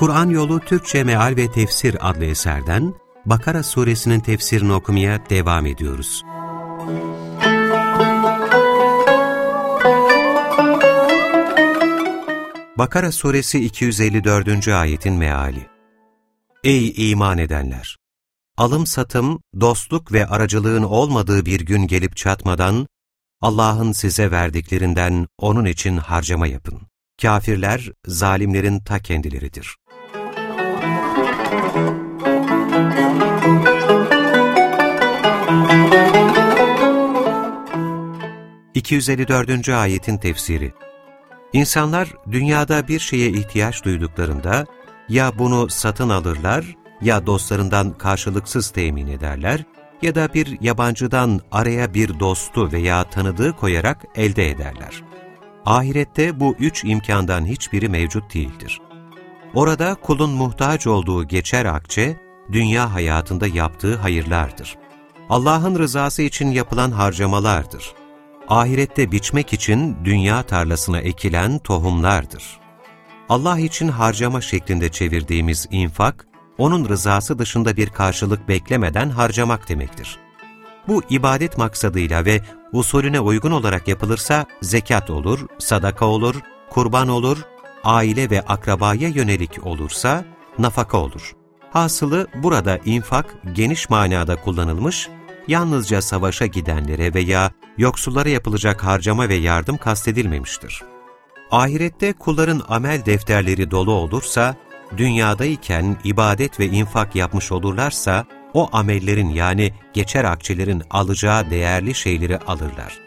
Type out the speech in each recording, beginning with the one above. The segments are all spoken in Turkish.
Kur'an Yolu Türkçe Meal ve Tefsir adlı eserden Bakara suresinin tefsirini okumaya devam ediyoruz. Bakara suresi 254. ayetin meali Ey iman edenler! Alım satım, dostluk ve aracılığın olmadığı bir gün gelip çatmadan, Allah'ın size verdiklerinden onun için harcama yapın. Kafirler, zalimlerin ta kendileridir. 254. ayetin tefsiri İnsanlar dünyada bir şeye ihtiyaç duyduklarında ya bunu satın alırlar ya dostlarından karşılıksız temin ederler ya da bir yabancıdan araya bir dostu veya tanıdığı koyarak elde ederler. Ahirette bu üç imkandan hiçbiri mevcut değildir. Orada kulun muhtaç olduğu geçer akçe, dünya hayatında yaptığı hayırlardır. Allah'ın rızası için yapılan harcamalardır. Ahirette biçmek için dünya tarlasına ekilen tohumlardır. Allah için harcama şeklinde çevirdiğimiz infak, O'nun rızası dışında bir karşılık beklemeden harcamak demektir. Bu ibadet maksadıyla ve usulüne uygun olarak yapılırsa zekat olur, sadaka olur, kurban olur, aile ve akrabaya yönelik olursa nafaka olur. Hasılı burada infak geniş manada kullanılmış, yalnızca savaşa gidenlere veya yoksullara yapılacak harcama ve yardım kastedilmemiştir. Ahirette kulların amel defterleri dolu olursa, dünyadayken ibadet ve infak yapmış olurlarsa, o amellerin yani geçer akçelerin alacağı değerli şeyleri alırlar.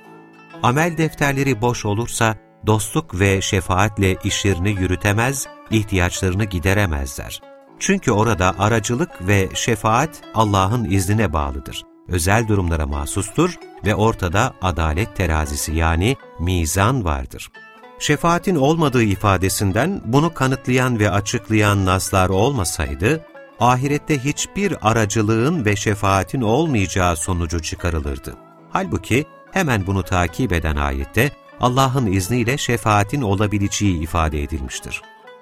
Amel defterleri boş olursa, dostluk ve şefaatle işlerini yürütemez, ihtiyaçlarını gideremezler. Çünkü orada aracılık ve şefaat Allah'ın iznine bağlıdır. Özel durumlara mahsustur ve ortada adalet terazisi yani mizan vardır. Şefaatin olmadığı ifadesinden bunu kanıtlayan ve açıklayan naslar olmasaydı, ahirette hiçbir aracılığın ve şefaatin olmayacağı sonucu çıkarılırdı. Halbuki hemen bunu takip eden ayette Allah'ın izniyle şefaatin olabileceği ifade edilmiştir.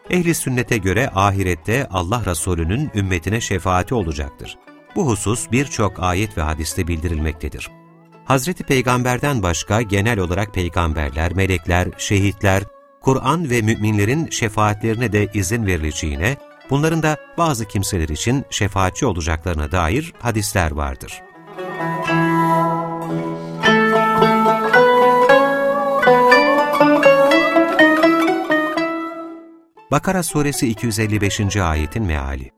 Ehli sünnete göre ahirette Allah Resulü'nün ümmetine şefaati olacaktır. Bu husus birçok ayet ve hadiste bildirilmektedir. Hazreti Peygamber'den başka genel olarak peygamberler, melekler, şehitler, Kur'an ve müminlerin şefaatlerine de izin verileceğine, bunların da bazı kimseler için şefaatçi olacaklarına dair hadisler vardır. Bakara suresi 255. ayetin meali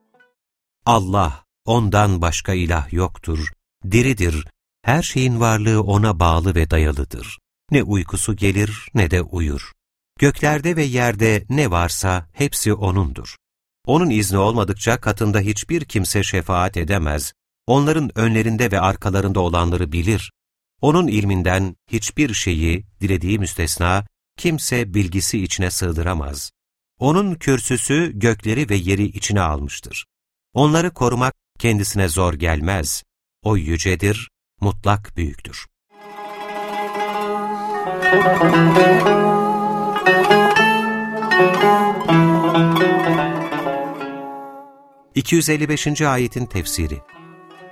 Allah, ondan başka ilah yoktur, diridir, her şeyin varlığı ona bağlı ve dayalıdır. Ne uykusu gelir ne de uyur. Göklerde ve yerde ne varsa hepsi O'nundur. Onun izni olmadıkça katında hiçbir kimse şefaat edemez, onların önlerinde ve arkalarında olanları bilir. Onun ilminden hiçbir şeyi, dilediği müstesna, kimse bilgisi içine sığdıramaz. Onun kürsüsü gökleri ve yeri içine almıştır. Onları korumak kendisine zor gelmez. O yücedir, mutlak büyüktür. ...255. ayetin tefsiri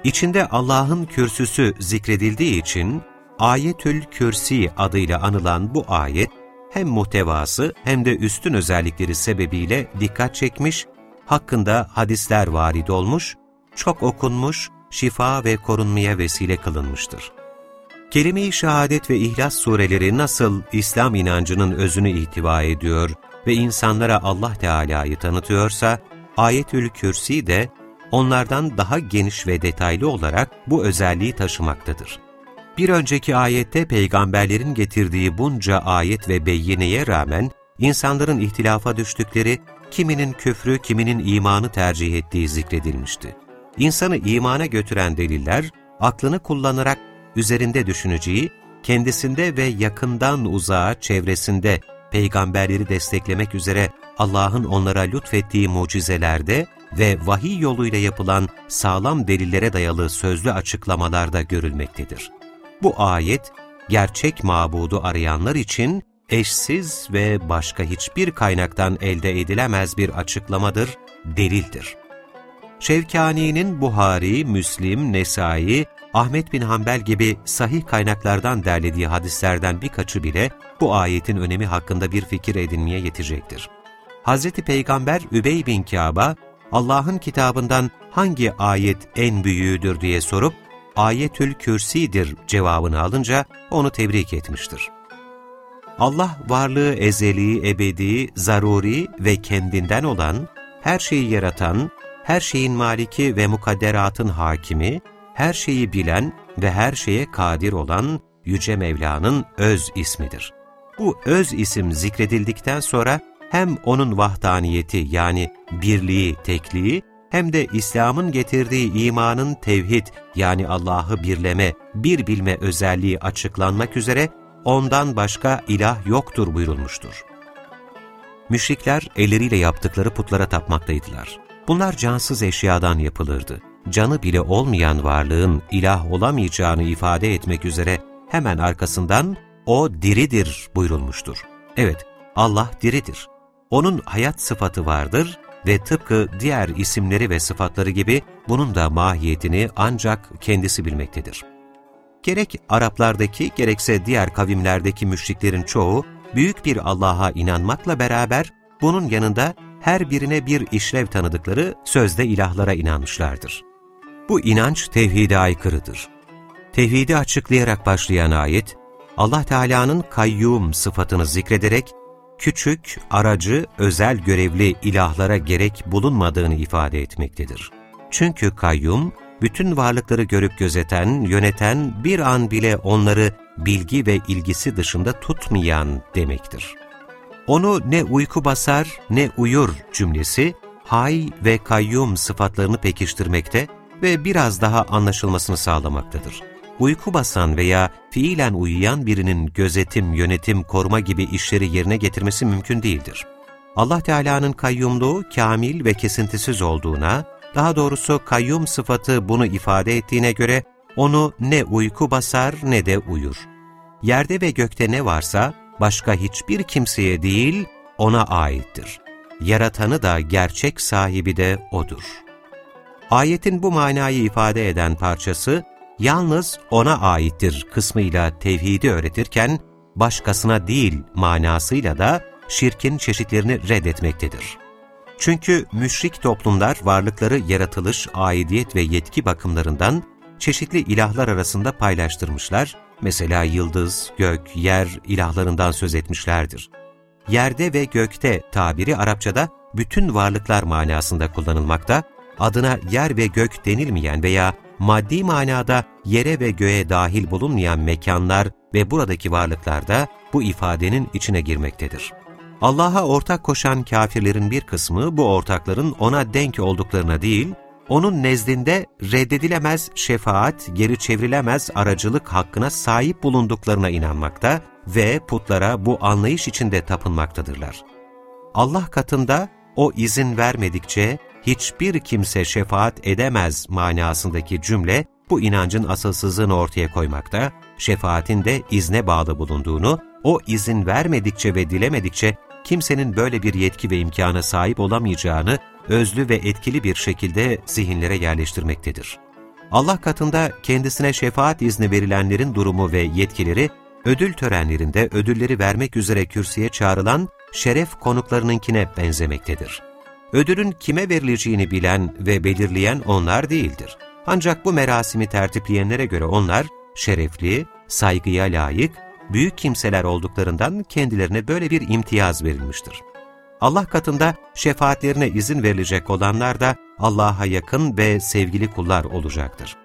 İçinde Allah'ın kürsüsü zikredildiği için Ayetül Kürsi adıyla anılan bu ayet hem muhtevası hem de üstün özellikleri sebebiyle dikkat çekmiş, hakkında hadisler varid olmuş, çok okunmuş, şifa ve korunmaya vesile kılınmıştır. Kelime-i Şehadet ve İhlas sureleri nasıl İslam inancının özünü ihtiva ediyor ve insanlara Allah Teala'yı tanıtıyorsa, Ayetül Kürsi de onlardan daha geniş ve detaylı olarak bu özelliği taşımaktadır. Bir önceki ayette peygamberlerin getirdiği bunca ayet ve beyineye rağmen insanların ihtilafa düştükleri, kiminin küfrü, kiminin imanı tercih ettiği zikredilmişti. İnsanı imana götüren deliller, aklını kullanarak üzerinde düşüneceği, kendisinde ve yakından uzağa çevresinde peygamberleri desteklemek üzere Allah'ın onlara lütfettiği mucizelerde ve vahiy yoluyla yapılan sağlam delillere dayalı sözlü açıklamalarda görülmektedir. Bu ayet, gerçek mabudu arayanlar için eşsiz ve başka hiçbir kaynaktan elde edilemez bir açıklamadır, delildir. Şevkani'nin Buhari, Müslim, Nesai, Ahmet bin Hanbel gibi sahih kaynaklardan derlediği hadislerden birkaçı bile bu ayetin önemi hakkında bir fikir edinmeye yetecektir. Hz. Peygamber Übey bin Kâb'a, Allah'ın kitabından hangi ayet en büyüğüdür diye sorup, Ayetül Kürsi'dir cevabını alınca onu tebrik etmiştir. Allah varlığı ezeli, ebedi, zaruri ve kendinden olan, her şeyi yaratan, her şeyin maliki ve mukadderatın hakimi, her şeyi bilen ve her şeye kadir olan Yüce Mevla'nın öz ismidir. Bu öz isim zikredildikten sonra hem O'nun vahdaniyeti yani birliği, tekliği hem de İslam'ın getirdiği imanın tevhid yani Allah'ı birleme, bir bilme özelliği açıklanmak üzere ondan başka ilah yoktur buyurulmuştur. Müşrikler elleriyle yaptıkları putlara tapmaktaydılar. Bunlar cansız eşyadan yapılırdı. Canı bile olmayan varlığın ilah olamayacağını ifade etmek üzere hemen arkasından o diridir buyurulmuştur. Evet, Allah diridir. Onun hayat sıfatı vardır ve tıpkı diğer isimleri ve sıfatları gibi bunun da mahiyetini ancak kendisi bilmektedir. Gerek Araplardaki gerekse diğer kavimlerdeki müşriklerin çoğu büyük bir Allah'a inanmakla beraber bunun yanında her birine bir işlev tanıdıkları sözde ilahlara inanmışlardır. Bu inanç tevhide aykırıdır. Tevhidi açıklayarak başlayan ayet, Allah Teala'nın kayyum sıfatını zikrederek küçük, aracı, özel görevli ilahlara gerek bulunmadığını ifade etmektedir. Çünkü kayyum, bütün varlıkları görüp gözeten, yöneten, bir an bile onları bilgi ve ilgisi dışında tutmayan demektir. Onu ne uyku basar ne uyur cümlesi, hay ve kayyum sıfatlarını pekiştirmekte ve biraz daha anlaşılmasını sağlamaktadır uyku basan veya fiilen uyuyan birinin gözetim, yönetim, koruma gibi işleri yerine getirmesi mümkün değildir. Allah Teala'nın kayyumluğu kamil ve kesintisiz olduğuna, daha doğrusu kayyum sıfatı bunu ifade ettiğine göre onu ne uyku basar ne de uyur. Yerde ve gökte ne varsa başka hiçbir kimseye değil ona aittir. Yaratanı da gerçek sahibi de O'dur. Ayetin bu manayı ifade eden parçası, yalnız O'na aittir kısmıyla tevhidi öğretirken, başkasına değil manasıyla da şirkin çeşitlerini reddetmektedir. Çünkü müşrik toplumlar varlıkları yaratılış, aidiyet ve yetki bakımlarından çeşitli ilahlar arasında paylaştırmışlar, mesela yıldız, gök, yer ilahlarından söz etmişlerdir. Yerde ve gökte tabiri Arapçada bütün varlıklar manasında kullanılmakta, adına yer ve gök denilmeyen veya maddi manada yere ve göğe dahil bulunmayan mekanlar ve buradaki varlıklar da bu ifadenin içine girmektedir. Allah'a ortak koşan kafirlerin bir kısmı bu ortakların ona denk olduklarına değil, onun nezdinde reddedilemez şefaat, geri çevrilemez aracılık hakkına sahip bulunduklarına inanmakta ve putlara bu anlayış içinde tapınmaktadırlar. Allah katında o izin vermedikçe hiçbir kimse şefaat edemez manasındaki cümle bu inancın asılsızlığını ortaya koymakta, şefaatin de izne bağlı bulunduğunu, o izin vermedikçe ve dilemedikçe kimsenin böyle bir yetki ve imkana sahip olamayacağını özlü ve etkili bir şekilde zihinlere yerleştirmektedir. Allah katında kendisine şefaat izni verilenlerin durumu ve yetkileri, ödül törenlerinde ödülleri vermek üzere kürsüye çağrılan şeref konuklarınınkine benzemektedir. Ödülün kime verileceğini bilen ve belirleyen onlar değildir. Ancak bu merasimi tertipleyenlere göre onlar şerefli, saygıya layık, büyük kimseler olduklarından kendilerine böyle bir imtiyaz verilmiştir. Allah katında şefaatlerine izin verilecek olanlar da Allah'a yakın ve sevgili kullar olacaktır.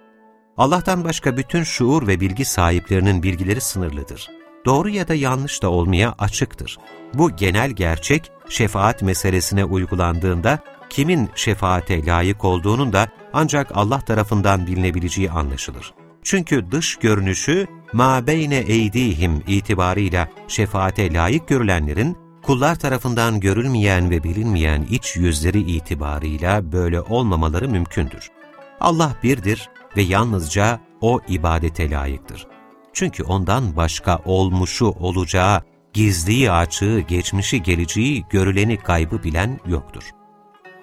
Allah'tan başka bütün şuur ve bilgi sahiplerinin bilgileri sınırlıdır. Doğru ya da yanlış da olmaya açıktır. Bu genel gerçek, şefaat meselesine uygulandığında kimin şefaate layık olduğunun da ancak Allah tarafından bilinebileceği anlaşılır. Çünkü dış görünüşü ma beyne eydihim itibarıyla şefaate layık görülenlerin kullar tarafından görülmeyen ve bilinmeyen iç yüzleri itibarıyla böyle olmamaları mümkündür. Allah birdir ve yalnızca O ibadete layıktır. Çünkü ondan başka olmuşu, olacağı, gizliyi, açığı, geçmişi, geleceği, görüleni, kaybı bilen yoktur.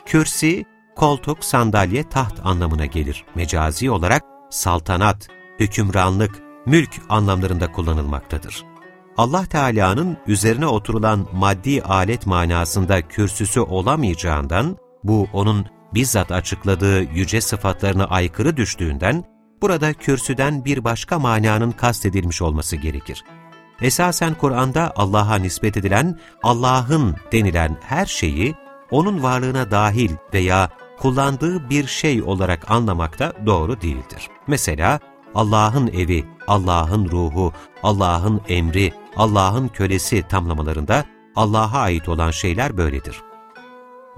Kürsi, koltuk, sandalye, taht anlamına gelir. Mecazi olarak saltanat, hükümranlık, mülk anlamlarında kullanılmaktadır. Allah Teala'nın üzerine oturulan maddi alet manasında kürsüsü olamayacağından, bu onun bizzat açıkladığı yüce sıfatlarına aykırı düştüğünden, burada kürsüden bir başka mananın kastedilmiş olması gerekir. Esasen Kur'an'da Allah'a nispet edilen Allah'ın denilen her şeyi, onun varlığına dahil veya kullandığı bir şey olarak anlamak da doğru değildir. Mesela Allah'ın evi, Allah'ın ruhu, Allah'ın emri, Allah'ın kölesi tamlamalarında Allah'a ait olan şeyler böyledir.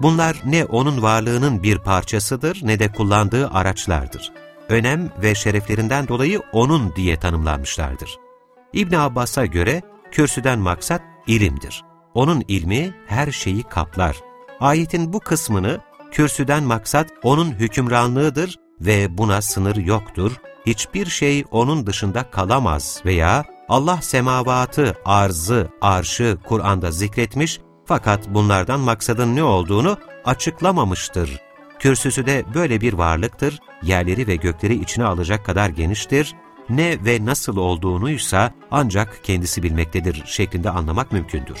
Bunlar ne onun varlığının bir parçasıdır ne de kullandığı araçlardır. Önem ve şereflerinden dolayı onun diye tanımlanmışlardır. İbn Abbas'a göre kürsüden maksat ilimdir. Onun ilmi her şeyi kaplar. Ayetin bu kısmını kürsüden maksat onun hükümranlığıdır ve buna sınır yoktur, hiçbir şey onun dışında kalamaz veya Allah semavatı, arzı, arşı Kur'an'da zikretmiş fakat bunlardan maksadın ne olduğunu açıklamamıştır. Kürsüsü de böyle bir varlıktır, yerleri ve gökleri içine alacak kadar geniştir, ne ve nasıl olduğunuysa ancak kendisi bilmektedir şeklinde anlamak mümkündür.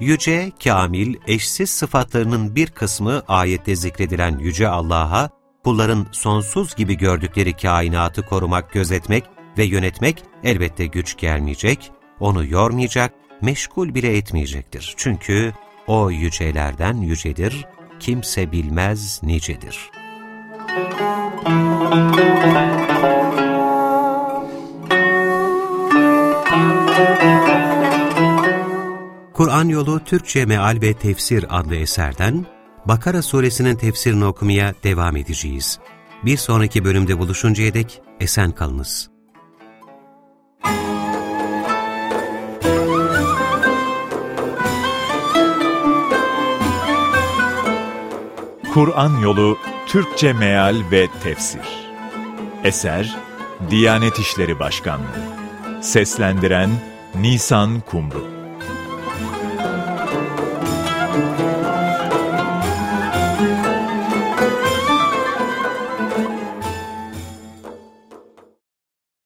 Yüce, kamil, eşsiz sıfatlarının bir kısmı ayette zikredilen Yüce Allah'a, kulların sonsuz gibi gördükleri kainatı korumak, gözetmek ve yönetmek elbette güç gelmeyecek, onu yormayacak, meşgul bile etmeyecektir. Çünkü o yücelerden yücedir, kimse bilmez nicedir. Kur'an Yolu Türkçe Meal ve Tefsir adlı eserden Bakara suresinin tefsirini okumaya devam edeceğiz. Bir sonraki bölümde buluşuncaya dek esen kalınız. Kur'an Yolu Türkçe Meal ve Tefsir Eser Diyanet İşleri Başkanlığı Seslendiren Nisan Kumru